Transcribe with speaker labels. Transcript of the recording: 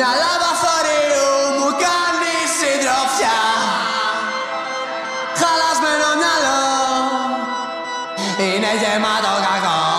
Speaker 1: Μια λάβα μου κάνει συντροφιά. Χαλασμένο μυαλό Είναι γεμάτο κακό.